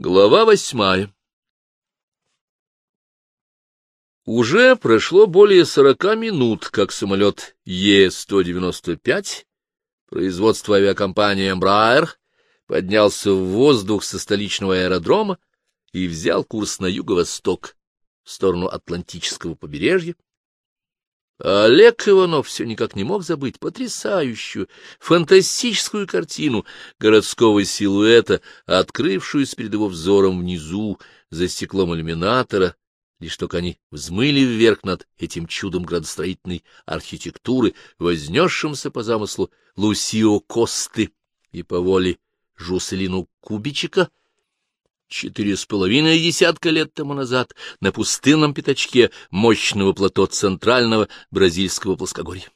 Глава восьмая Уже прошло более сорока минут, как самолет Е-195, производство авиакомпании Embraer, поднялся в воздух со столичного аэродрома и взял курс на юго-восток, в сторону Атлантического побережья. Олег Иванов все никак не мог забыть потрясающую, фантастическую картину городского силуэта, открывшуюся перед его взором внизу, за стеклом иллюминатора, лишь только они взмыли вверх над этим чудом градостроительной архитектуры, вознесшимся по замыслу Лусио Косты и по воле Жуселину Кубичика, четыре с половиной десятка лет тому назад на пустынном пятачке мощного плато центрального бразильского плоскогорья.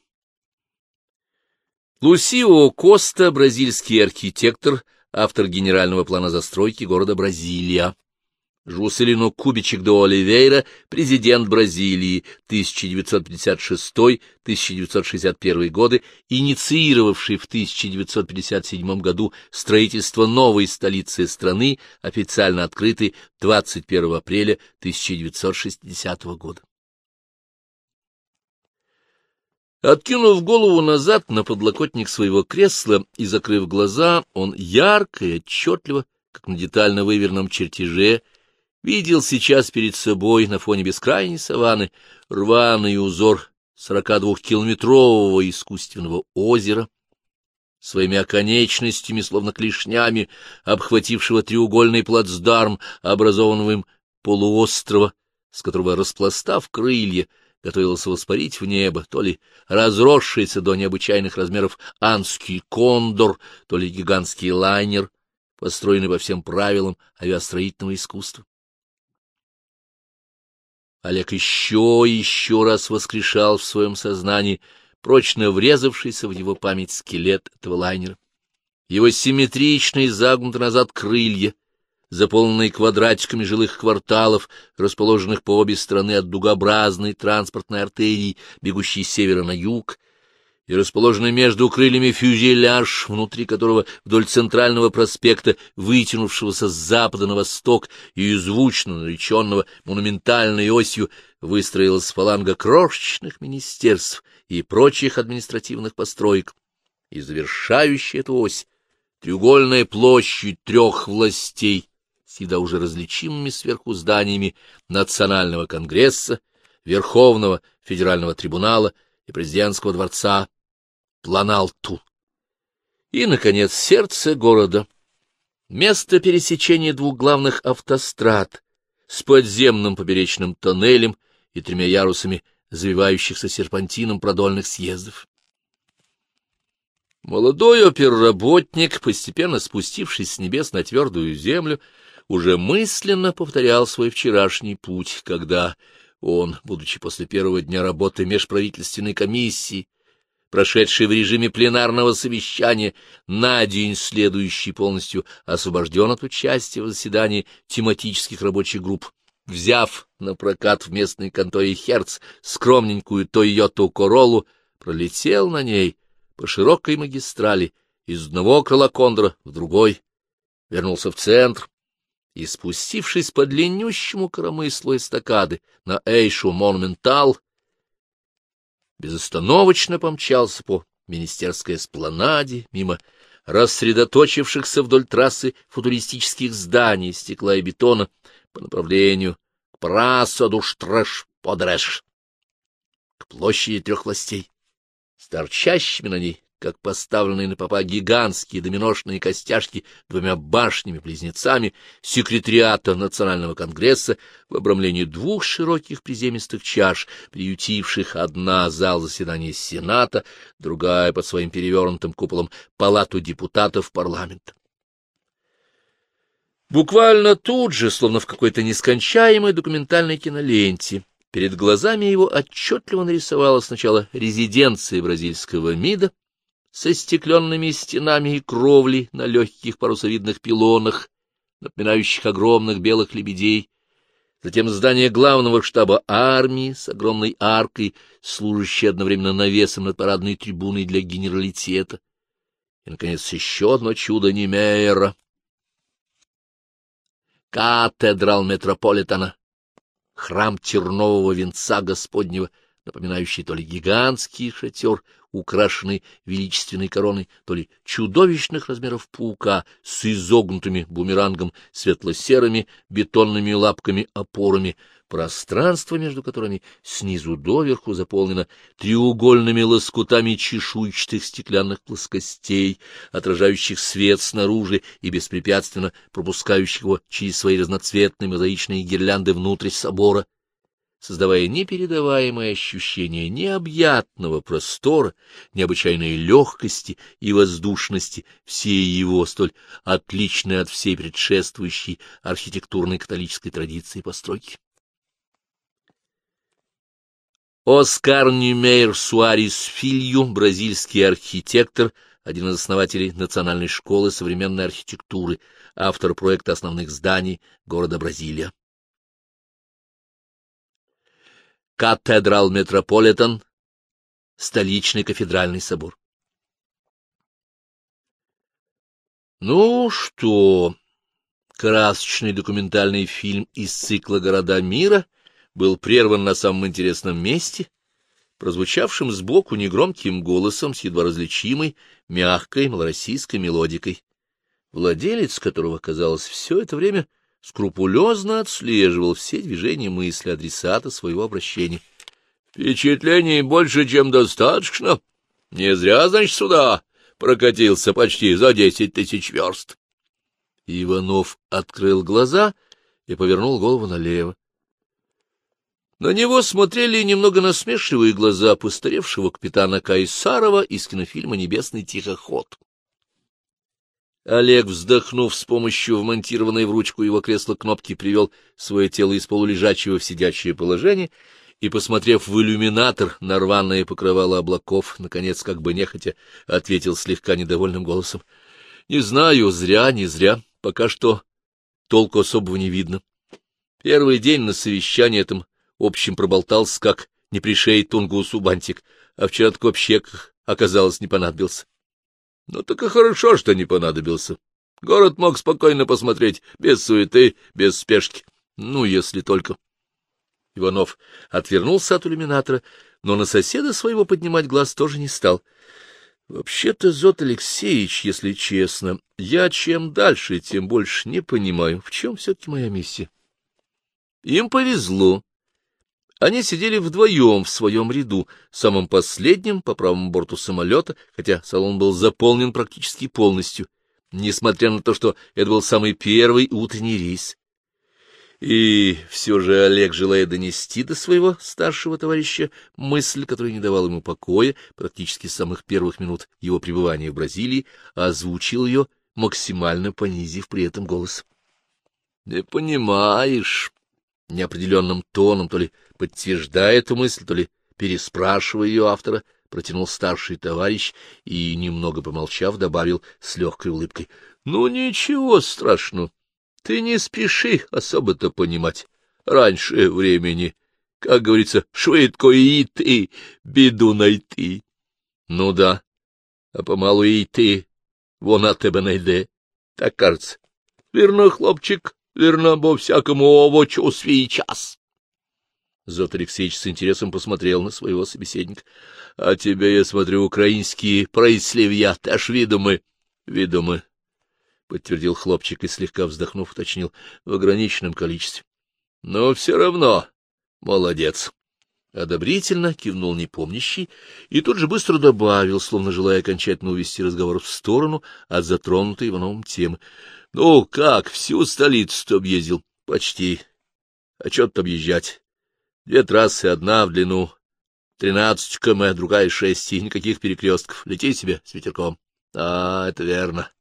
Лусио Коста, бразильский архитектор, автор генерального плана застройки города Бразилия. Жуселину Кубичек де Оливейра, президент Бразилии 1956-1961 годы, инициировавший в 1957 году строительство новой столицы страны, официально открытой 21 апреля 1960 года. Откинув голову назад на подлокотник своего кресла и закрыв глаза, он ярко и отчетливо, как на детально выверенном чертеже, видел сейчас перед собой на фоне бескрайней саванны рваный узор 42-километрового искусственного озера, своими оконечностями, словно клешнями, обхватившего треугольный плацдарм, образованного им полуострова, с которого, распластав крылья, готовился воспарить в небо, то ли разросшийся до необычайных размеров анский кондор, то ли гигантский лайнер, построенный по всем правилам авиастроительного искусства. Олег еще и еще раз воскрешал в своем сознании прочно врезавшийся в его память скелет этого лайнера. Его симметричные загнуты назад крылья, заполненные квадратиками жилых кварталов, расположенных по обе стороны от дугообразной транспортной артерии, бегущей с севера на юг, и расположенный между крыльями фюзеляж, внутри которого вдоль центрального проспекта, вытянувшегося с запада на восток и звучно нареченного монументальной осью, выстроилась фаланга крошечных министерств и прочих административных построек, и завершающая эту ось треугольная площадь трех властей, всегда уже различимыми сверху зданиями Национального конгресса, Верховного федерального трибунала и президентского дворца Планалту. И, наконец, сердце города. Место пересечения двух главных автострад с подземным поперечным тоннелем и тремя ярусами завивающихся серпантином продольных съездов. Молодой оперработник, постепенно спустившись с небес на твердую землю, уже мысленно повторял свой вчерашний путь, когда он, будучи после первого дня работы межправительственной комиссии, прошедший в режиме пленарного совещания, на день следующий полностью освобожден от участия в заседании тематических рабочих групп, взяв на прокат в местной конторе Херц скромненькую Тойоту Королу, пролетел на ней по широкой магистрали из одного крыла кондора в другой, вернулся в центр, и, спустившись по длиннющему коромыслу эстакады на Эйшу Монументал, безостановочно помчался по министерской эспланаде, мимо рассредоточившихся вдоль трассы футуристических зданий стекла и бетона по направлению к Прасадуштраш-Подреш, к площади трех властей, с торчащими на ней как поставленные на попа гигантские доминошные костяшки двумя башнями-близнецами секретариата Национального конгресса в обрамлении двух широких приземистых чаш, приютивших одна зал заседания Сената, другая под своим перевернутым куполом палату депутатов парламента. Буквально тут же, словно в какой-то нескончаемой документальной киноленте, перед глазами его отчетливо нарисовалась сначала резиденция бразильского МИДа, со стекленными стенами и кровлей на легких парусовидных пилонах, напоминающих огромных белых лебедей, затем здание главного штаба армии с огромной аркой, служащей одновременно навесом над парадной трибуной для генералитета, и, наконец, еще одно чудо Немейера. Катедрал Метрополитана, храм тернового венца Господнего, напоминающий то ли гигантский шатер, украшенный величественной короной, то ли чудовищных размеров паука с изогнутыми бумерангом светло-серыми бетонными лапками-опорами, пространство между которыми снизу доверху заполнено треугольными лоскутами чешуйчатых стеклянных плоскостей, отражающих свет снаружи и беспрепятственно пропускающих его через свои разноцветные мозаичные гирлянды внутрь собора, создавая непередаваемое ощущение необъятного простора, необычайной легкости и воздушности всей его, столь отличной от всей предшествующей архитектурной католической традиции постройки. Оскар Нюмейр Суарис Филью, бразильский архитектор, один из основателей Национальной школы современной архитектуры, автор проекта основных зданий города Бразилия. Катедрал Метрополитен, столичный кафедральный собор. Ну что, красочный документальный фильм из цикла «Города мира» — был прерван на самом интересном месте, прозвучавшим сбоку негромким голосом с едва различимой, мягкой малороссийской мелодикой, владелец которого, казалось, все это время скрупулезно отслеживал все движения мысли адресата своего обращения. — Впечатлений больше, чем достаточно. Не зря, значит, сюда прокатился почти за десять тысяч верст. Иванов открыл глаза и повернул голову налево. На него смотрели немного насмешливые глаза постаревшего капитана Кайсарова из кинофильма «Небесный тихоход». Олег, вздохнув с помощью вмонтированной в ручку его кресла кнопки, привел свое тело из полулежачего в сидячее положение и, посмотрев в иллюминатор на рваное покрывало облаков, наконец, как бы нехотя, ответил слегка недовольным голосом. — Не знаю, зря, не зря, пока что толку особого не видно. Первый день на совещании этом общем проболтался, как не пришей тунгусу бантик, а вчера так вообще, оказалось, не понадобился. Ну так и хорошо, что не понадобился. Город мог спокойно посмотреть, без суеты, без спешки. Ну, если только... Иванов отвернулся от иллюминатора, но на соседа своего поднимать глаз тоже не стал. Вообще-то, Зот Алексеевич, если честно, я чем дальше, тем больше не понимаю, в чем все-таки моя миссия. Им повезло. Они сидели вдвоем в своем ряду, самым последним по правому борту самолета, хотя салон был заполнен практически полностью, несмотря на то, что это был самый первый утренний рейс. И все же Олег, желая донести до своего старшего товарища мысль, которая не давала ему покоя практически с самых первых минут его пребывания в Бразилии, озвучил ее, максимально понизив при этом голос. — Не понимаешь, неопределенным тоном, то ли подтверждая эту мысль, то ли переспрашивая ее автора, протянул старший товарищ и, немного помолчав, добавил с легкой улыбкой. — Ну, ничего страшного. Ты не спеши особо-то понимать. Раньше времени, как говорится, швидко и ты, беду найти. Ну да, а помалу и ты, вон от тебе найде. Так кажется. Верно, хлопчик, верно, бо всякому овочу свій час. Зот Алексеевич с интересом посмотрел на своего собеседника. — А тебе, я смотрю, украинские проислевья, аж видумы. — Видумы, — подтвердил хлопчик и, слегка вздохнув, уточнил, — в ограниченном количестве. — Но все равно молодец. Одобрительно кивнул непомнящий и тут же быстро добавил, словно желая окончательно увести разговор в сторону от затронутой Ивановым темы. — Ну, как, всю столицу-то объездил? — Почти. А что тут объезжать? Две трассы, одна в длину тринадцать км, другая шесть, и никаких перекрестков. Лети себе с ветерком. А, это верно.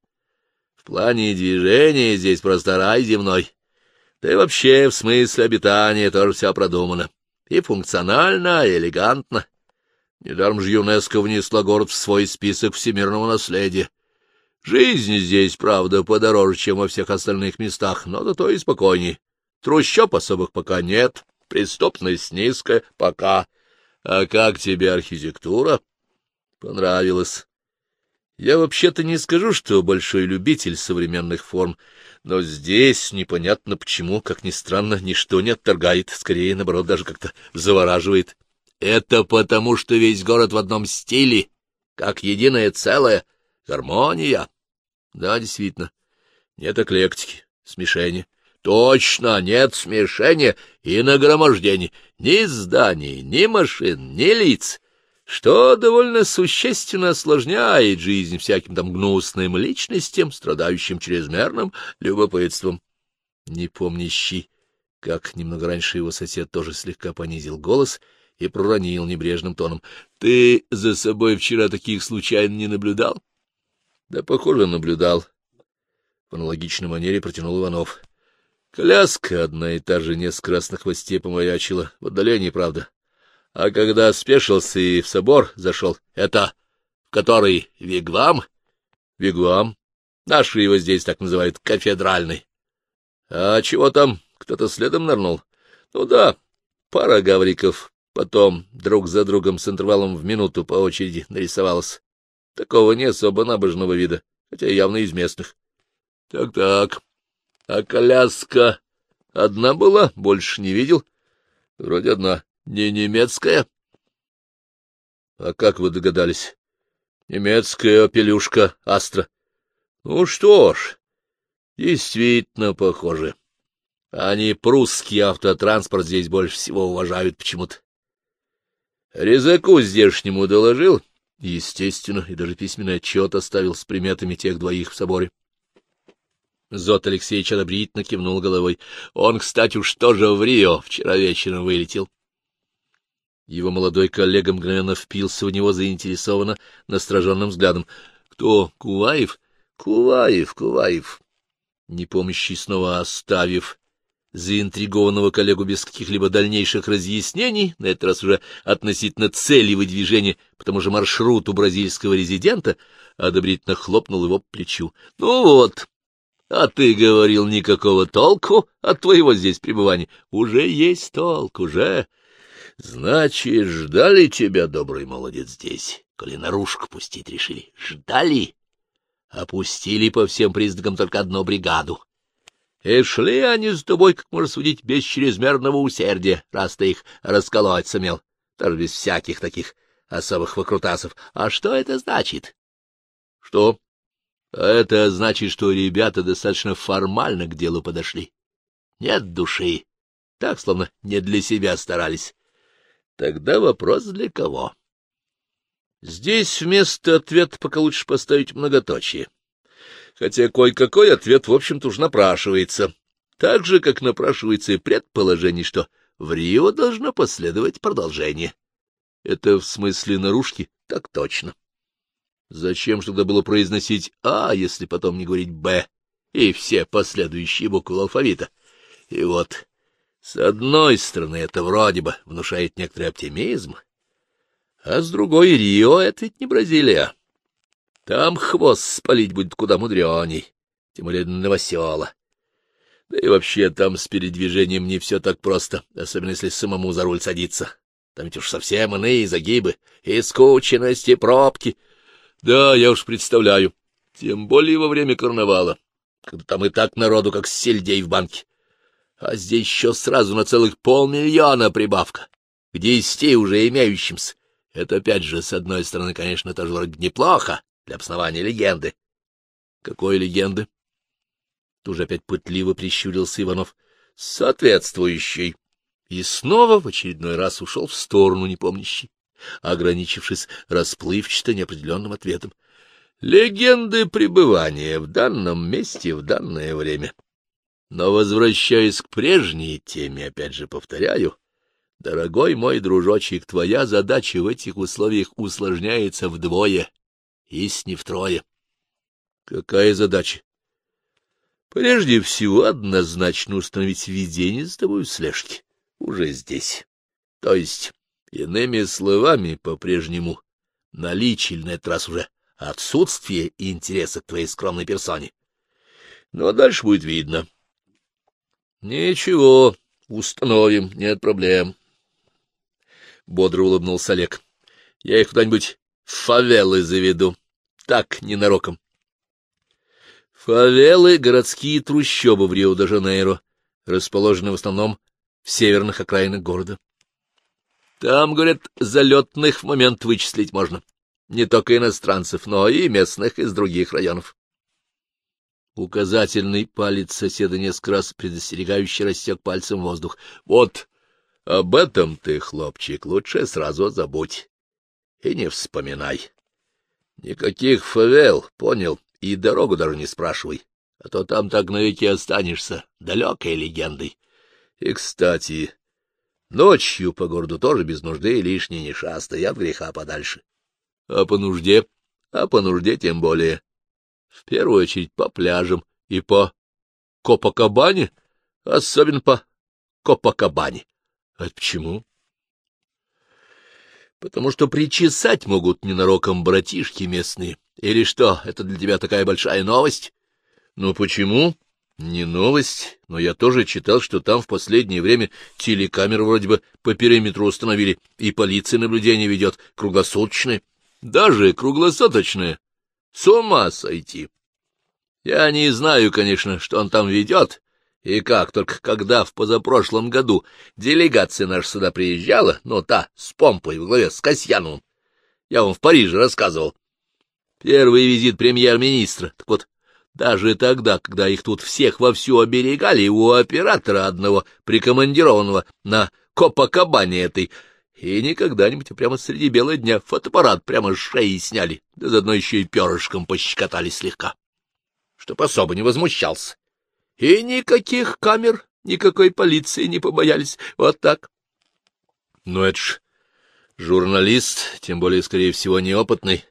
В плане движения здесь просто рай земной. Да и вообще, в смысле обитания тоже все продумано. И функционально, и элегантно. Недаром же ЮНЕСКО внесла город в свой список всемирного наследия. Жизнь здесь, правда, подороже, чем во всех остальных местах, но зато и спокойней. Трущоб особых пока нет, преступность низкая, пока. А как тебе архитектура? Понравилось. Я вообще-то не скажу, что большой любитель современных форм, но здесь непонятно почему, как ни странно, ничто не отторгает, скорее, наоборот, даже как-то завораживает. Это потому, что весь город в одном стиле, как единое целое, гармония. Да, действительно, нет эклектики, смешения. Точно, нет смешения и нагромождений ни зданий, ни машин, ни лиц что довольно существенно осложняет жизнь всяким там гнусным личностям, страдающим чрезмерным любопытством. Не помнящий, как немного раньше его сосед тоже слегка понизил голос и проронил небрежным тоном. — Ты за собой вчера таких случайно не наблюдал? — Да, похоже, наблюдал. В аналогичной манере протянул Иванов. Коляска одна и та же несколько раз на хвосте помаячила, в отдалении, правда. А когда спешился и в собор зашел, это который вигвам? Вигвам. Наши его здесь так называют кафедральный. А чего там? Кто-то следом нырнул? Ну да, пара гавриков. Потом друг за другом с интервалом в минуту по очереди нарисовалась. Такого не особо набожного вида, хотя явно из местных. Так-так. А коляска одна была? Больше не видел? Вроде одна. Не немецкая? — А как вы догадались? — Немецкая пелюшка Астра. — Ну что ж, действительно похоже. Они прусский автотранспорт здесь больше всего уважают почему-то. Резаку здешнему доложил, естественно, и даже письменный отчет оставил с приметами тех двоих в соборе. Зот Алексеевич одобрительно кивнул головой. Он, кстати, уж тоже в Рио вчера вечером вылетел. Его молодой коллега мгновенно впился в него заинтересованно, настороженным взглядом. — Кто? Куваев? — Куваев, Куваев. Непомнящий снова оставив заинтригованного коллегу без каких-либо дальнейших разъяснений, на этот раз уже относительно цели выдвижения по тому же маршруту бразильского резидента, одобрительно хлопнул его по плечу. — Ну вот, а ты говорил, никакого толку от твоего здесь пребывания. Уже есть толк, уже... Значит, ждали тебя, добрый молодец, здесь, коли наружку пустить решили. Ждали. Опустили по всем признакам только одну бригаду. И шли они с тобой, как можно судить, без чрезмерного усердия, раз ты их расколоть сумел, даже без всяких таких особых выкрутасов. А что это значит? Что? А это значит, что ребята достаточно формально к делу подошли. Нет души. Так, словно не для себя старались. Тогда вопрос для кого? Здесь вместо ответа пока лучше поставить многоточие. Хотя кое-какой ответ, в общем-то, уж напрашивается. Так же, как напрашивается и предположение, что в Рио должно последовать продолжение. Это в смысле наружки? Так точно. Зачем же тогда было произносить «А», если потом не говорить «Б» и все последующие буквы алфавита? И вот с одной стороны, это вроде бы внушает некоторый оптимизм, а с другой — Рио — это ведь не Бразилия. Там хвост спалить будет куда мудреней, тем более новосела. Да и вообще там с передвижением не все так просто, особенно если самому за руль садиться. Там ведь уж совсем иные загибы, и скученность, и пробки. Да, я уж представляю, тем более во время карнавала, когда там и так народу, как сельдей в банке а здесь еще сразу на целых полмиллиона прибавка, к десяти уже имеющимся. Это опять же, с одной стороны, конечно, тоже вроде неплохо для основания легенды. Какой легенды? Тут же опять пытливо прищурился Иванов. Соответствующий. И снова в очередной раз ушел в сторону непомнящий, ограничившись расплывчато неопределенным ответом. Легенды пребывания в данном месте в данное время. Но, возвращаясь к прежней теме, опять же повторяю, дорогой мой дружочек, твоя задача в этих условиях усложняется вдвое, если не втрое. Какая задача? Прежде всего, однозначно установить ведение за тобой слежки. Уже здесь. То есть, иными словами, по-прежнему, наличие, на этот раз уже отсутствие интереса к твоей скромной персоне. Но дальше будет видно. — Ничего, установим, нет проблем. Бодро улыбнулся Олег. — Я их куда-нибудь фавелы заведу. Так, ненароком. Фавелы — городские трущобы в Рио-де-Жанейро, расположены в основном в северных окраинах города. Там, говорят, залетных в момент вычислить можно. Не только иностранцев, но и местных из других районов. Указательный палец соседа несколько раз предостерегающе рассек пальцем воздух. Вот об этом ты, хлопчик, лучше сразу забудь. И не вспоминай. Никаких фавел, понял, и дорогу даже не спрашивай, а то там так навеки останешься, далекой легендой. И, кстати, ночью по городу тоже без нужды лишней не шастай, от греха подальше. А по нужде, а по нужде тем более. В первую очередь по пляжам и по Копакабане, особенно по Копакабане. А почему? Потому что причесать могут ненароком братишки местные. Или что, это для тебя такая большая новость? Ну почему? Не новость, но я тоже читал, что там в последнее время телекамеры вроде бы по периметру установили, и полиция наблюдение ведет круглосуточное. Даже круглосуточное. С ума сойти. Я не знаю, конечно, что он там ведет, и как, только когда в позапрошлом году делегация наша сюда приезжала, ну, та, с помпой в главе, с Касьяновым, я вам в Париже рассказывал. Первый визит премьер-министра. Так вот, даже тогда, когда их тут всех вовсю оберегали, у оператора одного, прикомандированного на Копакабане этой, и не когда-нибудь, а прямо среди бела дня фотоаппарат прямо с шеи сняли, да заодно еще и перышком пощекотали слегка, чтоб особо не возмущался. И никаких камер, никакой полиции не побоялись. Вот так. Ну, это ж журналист, тем более, скорее всего, неопытный.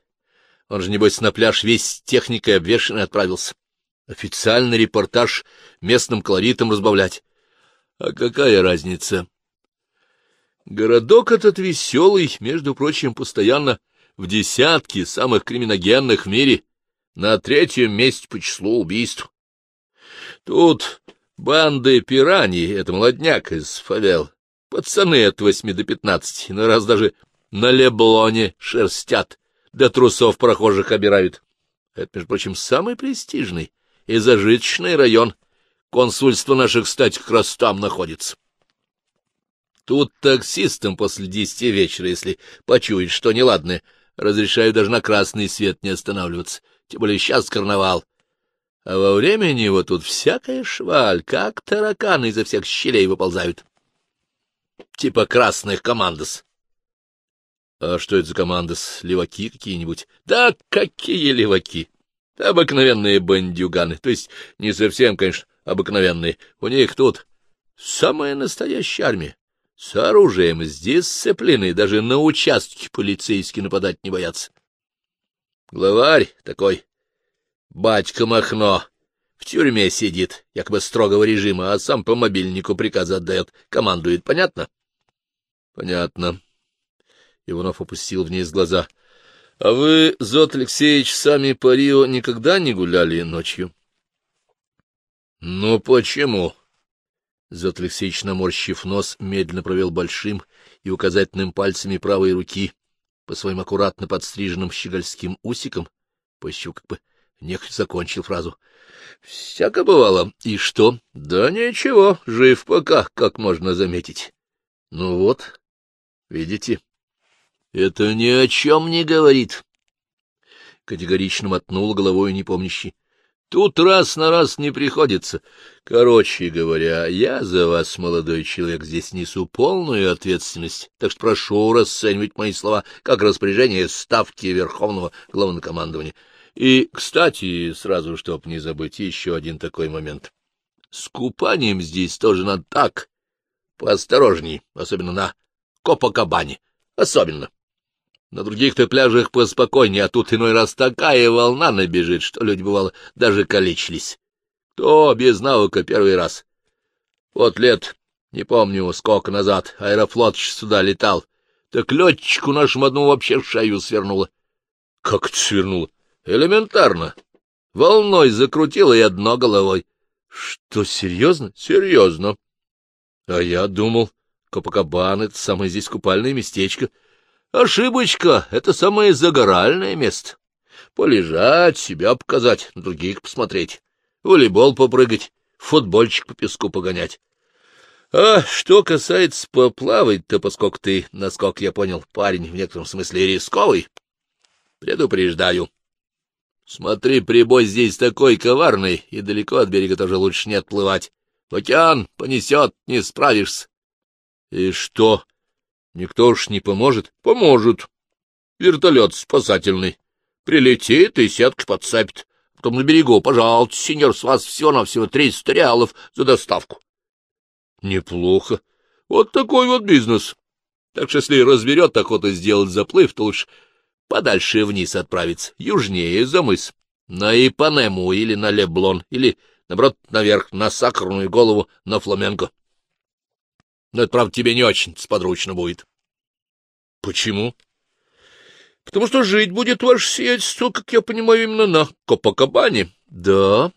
Он же, небось, на пляж весь техникой обвешанный отправился. Официальный репортаж местным колоритом разбавлять. А какая разница? Городок этот веселый, между прочим, постоянно в десятке самых криминогенных в мире, на третьем месте по числу убийств. Тут банды пираний, это молодняк из фавел, пацаны от восьми до пятнадцати, на раз даже на леблоне шерстят, до трусов прохожих обирают. Это, между прочим, самый престижный и зажиточный район. Консульство наших, кстати, как раз там находится. Тут таксистам после десяти вечера, если почует что неладное, разрешаю даже на красный свет не останавливаться, тем более сейчас карнавал. А во время него тут всякая шваль, как тараканы изо всех щелей выползают. Типа красных командос. А что это за командос? Леваки какие-нибудь? Да какие леваки? Обыкновенные бандюганы. То есть не совсем, конечно, обыкновенные. У них тут самая настоящая армия. С оружием, с дисциплиной, даже на участке полицейские нападать не боятся. Главарь такой Батька Махно в тюрьме сидит, якобы строгого режима, а сам по мобильнику приказы отдает, командует. Понятно? Понятно. Иванов опустил вниз глаза. — А вы, Зот Алексеевич, сами по Рио никогда не гуляли ночью? — Ну почему? Зот Алексеевич, наморщив нос, медленно провел большим и указательным пальцами правой руки по своим аккуратно подстриженным щегольским усикам, пощу как бы Нехотя закончил фразу. — Всяко бывало. И что? Да ничего, жив пока, как можно заметить. Ну вот, видите, это ни о чем не говорит. Категорично мотнул головой непомнящий. Тут раз на раз не приходится. Короче говоря, я за вас, молодой человек, здесь несу полную ответственность, так что прошу расценивать мои слова как распоряжение ставки Верховного Главнокомандования. И, кстати, сразу, чтоб не забыть, еще один такой момент. С купанием здесь тоже надо так, поосторожней, особенно на Копакабане, особенно. На других-то пляжах поспокойнее, а тут иной раз такая волна набежит, что люди, бывало, даже калечились. Кто без навыка первый раз? Вот лет, не помню, сколько назад, аэрофлот сюда летал, так летчику нашему одному вообще шею свернуло. Как это свернуло? Элементарно. Волной закрутило и одно головой. Что, серьезно? Серьезно. А я думал, Копакабан — это самое здесь купальное местечко. Ошибочка, это самое загоральное место. Полежать, себя показать, на других посмотреть, волейбол попрыгать, футбольчик по песку погонять. А что касается поплавать, то поскольку ты, насколько я понял, парень в некотором смысле рисковый, предупреждаю. Смотри, прибой здесь такой коварный, и далеко от берега тоже лучше не отплывать. В океан понесет, не справишься. И что, никто уж не поможет? Поможет. Вертолет спасательный. Прилетит и сетка подцепит. Потом на берегу, пожалуйста, сеньор, с вас всего-навсего триста реалов за доставку. Неплохо. Вот такой вот бизнес. Так что если разберет охота сделать заплыв, то лучше подальше вниз отправиться, южнее за мыс, на Ипанему или на Леблон, или, наоборот, наверх, на Сахарную голову, на Фламенко. Но это, правда, тебе не очень сподручно будет. — Почему? — Потому что жить будет ваше сиятельство, как я понимаю, именно на Копакабане. — Да.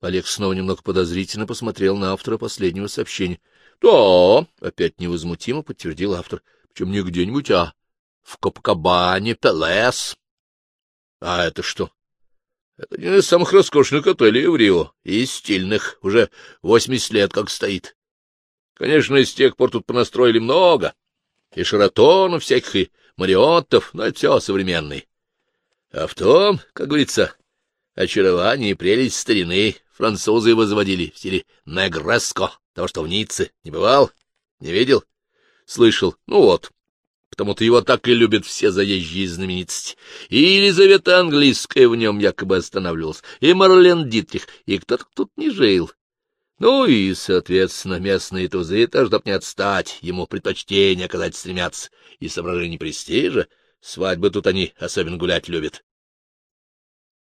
Олег снова немного подозрительно посмотрел на автора последнего сообщения. — Да, — опять невозмутимо подтвердил автор. — Причем не где-нибудь, а в Копакабане, Пелес. — А это что? — Это один из самых роскошных отелей в Рио, и стильных, уже восемьдесят лет как стоит. Конечно, с тех пор тут понастроили много, и Шаратонов всяких, и Мариоттов, но это все современные. А в том, как говорится, очарование и прелесть старины французы возводили в стиле негреско, того, что в Ницце. Не бывал? Не видел? Слышал. Ну вот. Потому-то его так и любят все заезжие знаменитости. И Елизавета Английская в нем якобы останавливалась, и Марлен Дитрих, и кто-то тут не жил. Ну и, соответственно, местные тузы, то, чтоб не отстать, ему предпочтение оказать стремятся. И соображение престижа, свадьбы тут они особенно гулять любят.